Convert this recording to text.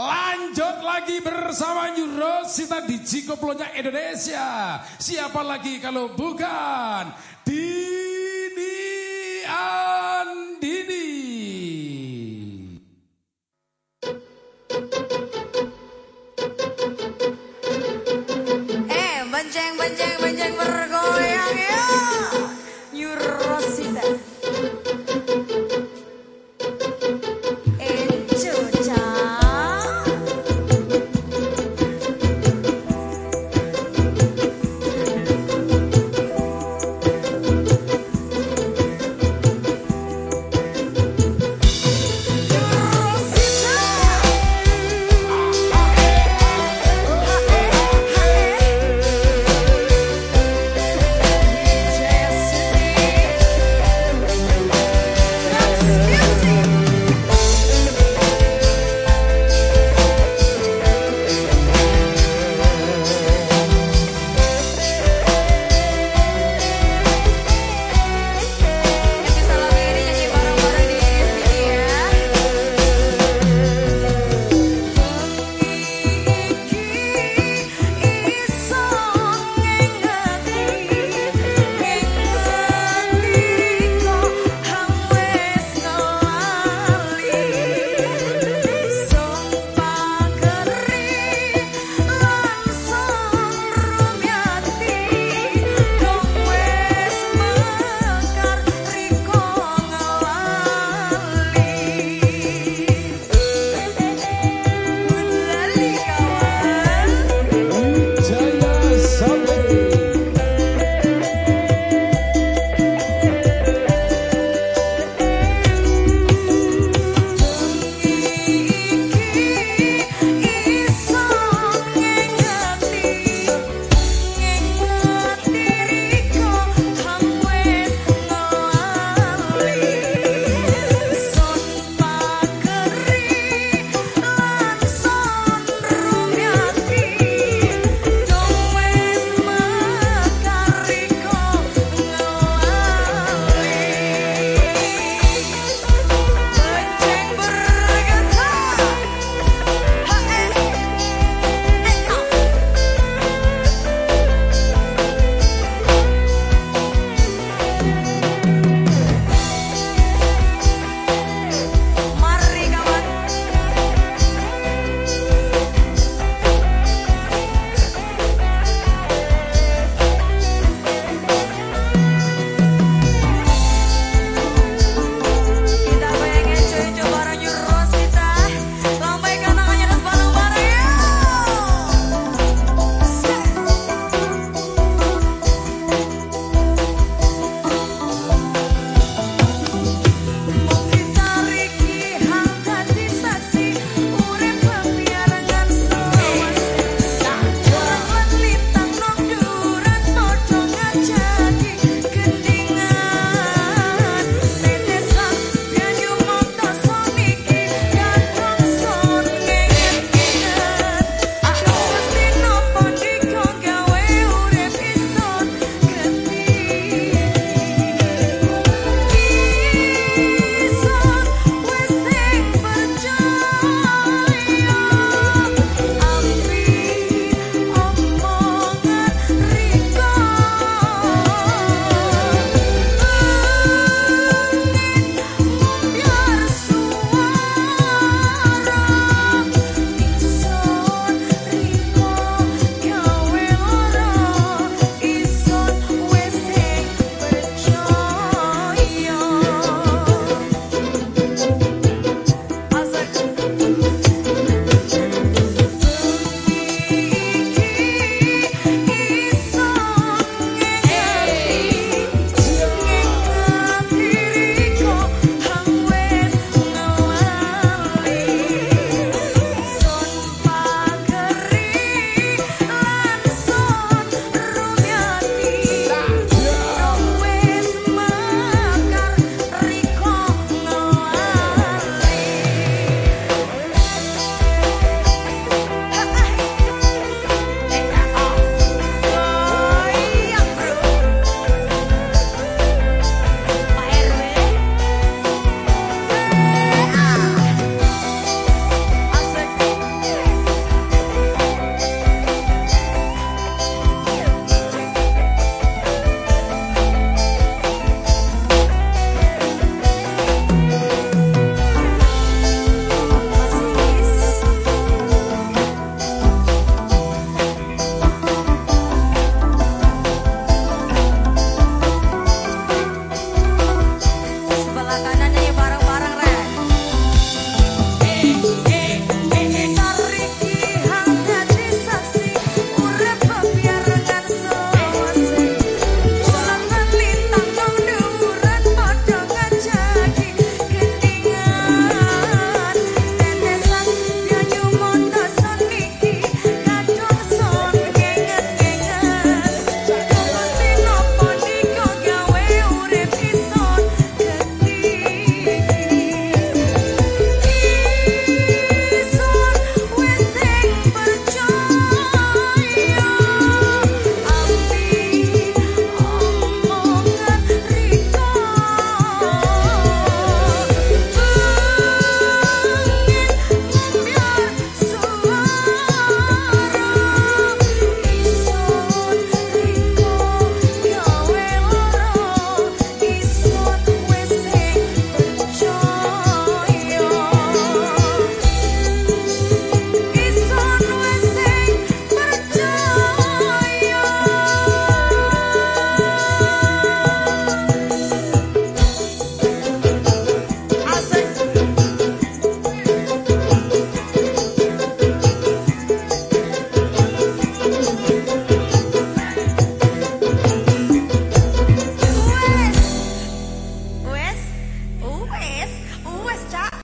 Lanjut lagi bersama Yurosita di Cikoplonya Indonesia. Siapa lagi kalau bukan Dini A.